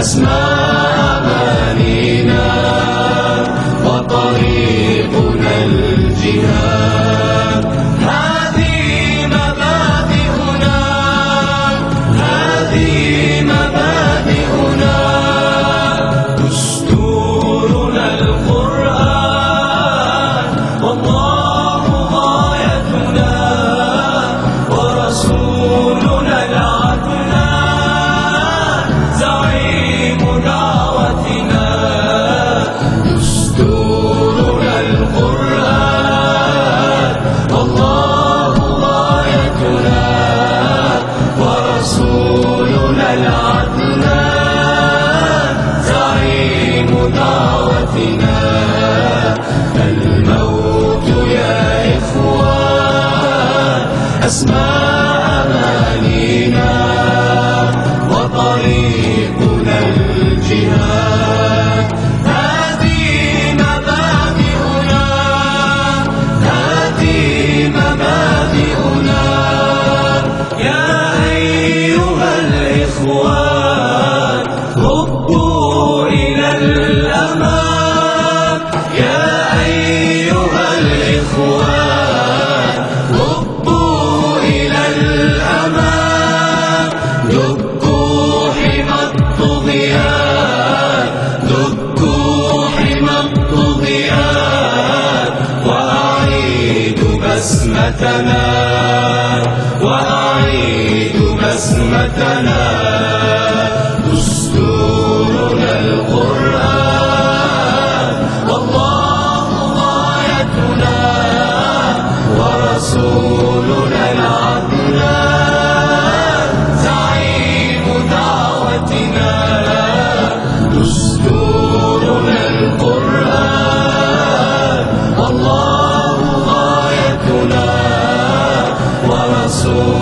أسماء أمانينا وطريقنا الجهاد. دعوتنا الموت يا إخوان. أسمع بسمتنا وأعيد بسمتنا. soul.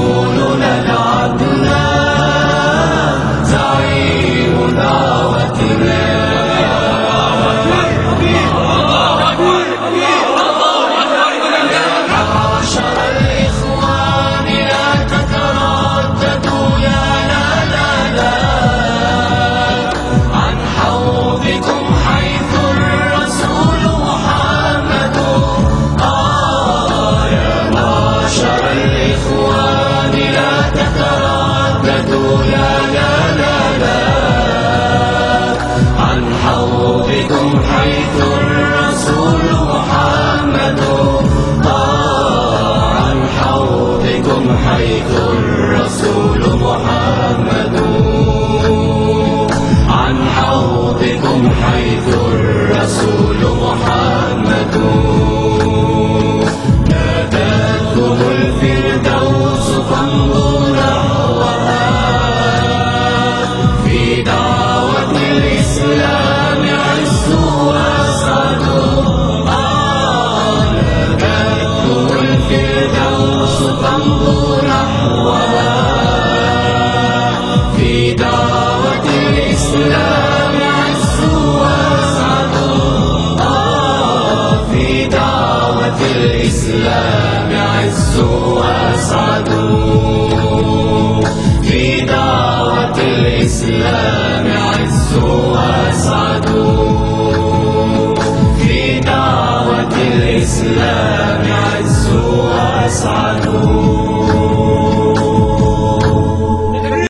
الفردوس تمضو نحوها في دعوة الإسلام عز وسعد يصعدون